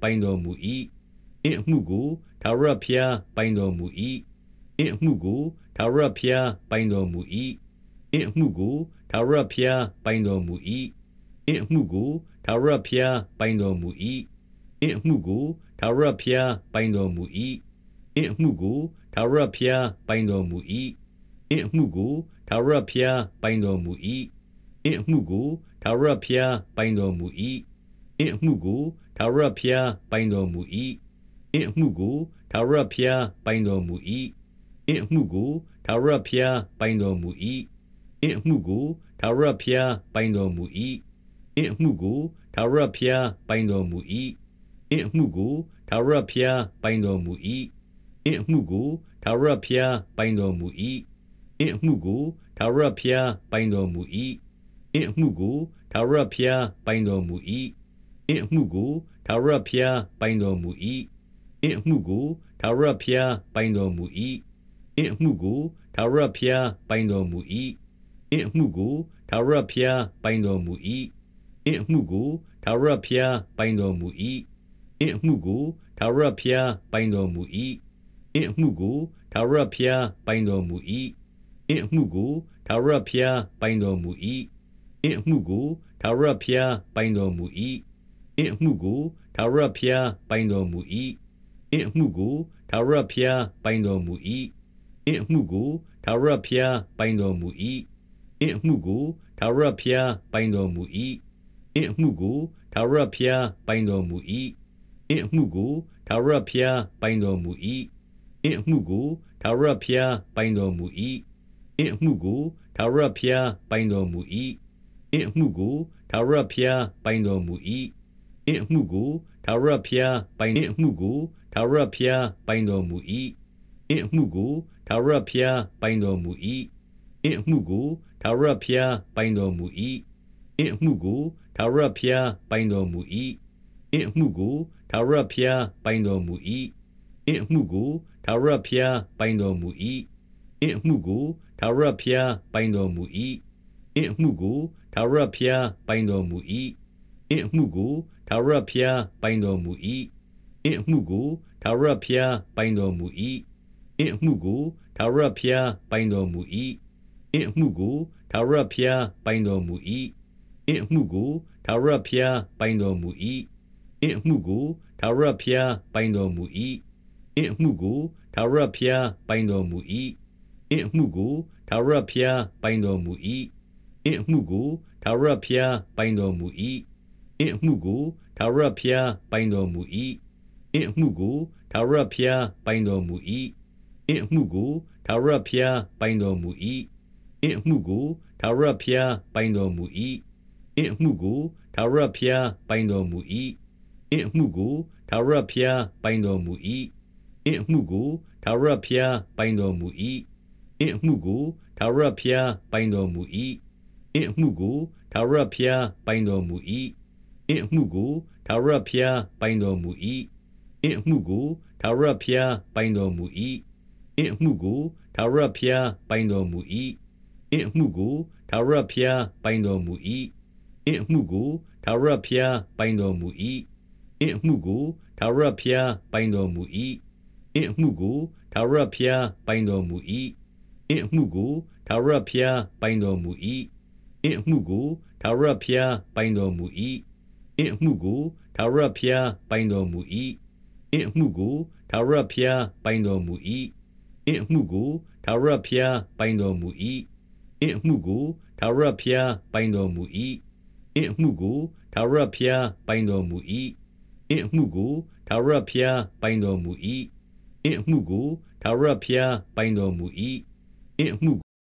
ပိုင်တော်မူ၏အင့်မှုကိုသာရဖျားပိုင်တော်မူ၏အင့်မှုကိုသာရဖျားပိုင်တော်မူ၏အင့်မှုကိုသာရဖျားပိုင်တော်မူ၏အင့်မှုကိုသာရဖျားပိုင်တော်မူ၏အင့်မှုကိုသာရဖျားပိုင်တော်မူ၏အင့်မှုကိုသာရဖျားပိုင်တော်မူ၏အင့်မှုကိုသာရဖျားပိုင်တော်မူ၏အင့်မှုကိုသာရဖျားပိုင်တော်မူ၏ အင့်မှုကိုသာရဖျားပိုင်တော်မူ၏အင့်မှုကိုသာရဖျားပိုင်တော်မူ၏အင့်မှုကိုသာရဖျားပိုင်တော်မူ၏အင့်မှုကိုသာရဖျားပိုင်တော်မူ၏အင့်မှုကိုသာရဖျားပိုင်တော်မူ၏အင့်မှုကိုသာရဖျားပိုင်တော်မူ၏အင့်မှုကိုသာရဖျားပိုင်တော်မူ၏အင့်မှုကိုသာရဖျားပိုင်တော်မူ၏အင့်မှုကိုသာရဖျားပိုင်တော်မူ၏ အင့်မှုကိုသာရဖျားပိုင်တော်မူ၏အင့်မှုကိုသာရဖျားပိုင်တော်မူ၏အင့်မှုကိုသာရဖျားပိုင်တော်မူ၏အင့်မှုကိုသာရဖျားပိုင်တော်မူ၏အင့်မှုကိုသာရဖျားပိုင်တော်မူ၏အင့်မှုကိုသာရဖျားပိုင်တော်မူ၏အင့်မှုကိုသာရဖျားပိုင်တော်မူ၏အင့်မှုကိုသာရဖျားပိုင်တော်မူ၏အင့်မှုကိုသာရဖျားပိုင်တော်မူ၏ အင့်မှုကိုသာရဖျားပိုင်တော်မူ၏အင့်မှုကိုသာရဖျားပိုင်တော်မူ၏အင့်မှုကိုသာရဖျားပိုင်တော်မူ၏အင့်မှုကိုသာရဖျားပိုင်တော်မူ၏အင့်မှုကိုသာရဖျားပိုင်တော်မူ၏အင့်မှုကိုသာရဖျားပိုင်တော်မူ၏အင့်မှုကိုသာရဖျားပိုင်တော်မူ၏အင့်မှုကိုသာရဖျားပိုင်တော်မူ၏အင့်မှုကိုသာရဖျားပိုင်တော်မူ၏ အင့်မှုကိုသာရဖျားပိုင်အင့်မှုကိုသာရဖျားပိုင်တော်မူ၏အင့်မှုကိုသာရဖျားပိုင်တော်မူ၏အင့်မှုကိုသာရဖျားပိုင်တော်မူ၏အင့်မှုကိုသာရဖျားပိုင်တော်မူ၏အင့်မှုကိုသာရဖျားပိုင်တော်မူ၏အင့်မှုကိုသာရဖျားပိုင်တော်မူ၏အင့်မှုကိုသာရဖျားပိုင်တော်မူ၏အင့်မှုကိုသာရဖျားပိုင်တော်မူ၏ အင့်မှုကိုသာရဖျားပိုင်တော်မူ၏အင့်မှုကိုသာရဖျားပိုင်တော်မူ၏အင့်မှုကိုသာရဖျားပိုင်တော်မူ၏အင့်မှုကိုသာရဖျားပိုင်တော်မူ၏အင့်မှုကိုသာရဖျားပိုင်တော်မူ၏အင့်မှုကိုသာရဖျားပိုင်တော်မူ၏အင့်မှုကိုသာရဖျားပိုင်တော်မူ၏အင့်မှုကိုသာရဖျားပိုင်တော်မူ၏အင့်မှုကိုသာရဖျားပိုင်တော်မူ၏ အင့်မှုကိုသာရဖျားပိုင်တော်မူ၏အင့်မှုကိုသာရဖျားပိုင်တော်မူ၏အင့်မှုကိုသာရဖျားပိုင်တော်မူ၏အင့်မှုကိုသာရဖျားပိုင်တော်မူ၏အင့်မှုကိုသာရဖျားပိုင်တော်မူ၏အင့်မှုကိုသာရဖျားပိုင်တော်မူ၏အင့်မှုကိုသာရဖျားပိုင်တော်မူ၏အင့်မှုကိုသာရဖျားပိုင်တော်မူ၏အင့်မှုကိုသာရဖျားပိုင်တော်မူ၏ အင့်မှုကိုသာရဖျားပိုင်တော်မူ၏အင့်မှုကိုသာရဖျားပိုင်တော်မူ၏အင့်မှုကိုသာရဖျားပိုင်တော်မူ၏အင့်မှုကိုသာရဖျားပိုင်တော်မူ၏အင့်မှုကိုသာရဖျားပိုင်တော်မူ၏အင့်မှုကိုသာရဖျားပိုင်တော်မူ၏အင့်မှုကိုသာရဖျားပိုင်တော်မူ၏အင့်မှုကိုသာရဖျားပိုင်တော်မူ၏အင့်မှုကိုသာရဖျားပိုင်တော်မူ၏ အင့်မှုကိုသာရဖျားပိုင်တော်မူ၏အင့်မှုကိုသာရဖျားပိုင်တော်မူ၏အင့်မှုကိုသာရဖျားပိုင်တော်မူ၏အင့်မှုကိုသာရဖျားပိုင်တော်မူ၏အင့်မှုကိုသာရဖျားပိုင်တော်မူ၏အင့်မှုကိုသာရဖျားပိုင်တော်မူ၏အင့်မှုကိုသာရဖျားပိုင်တော်မူ၏အင့်မှု